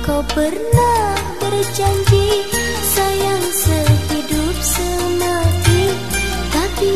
Kau pernah berjanji sayang sehidup semati Tapi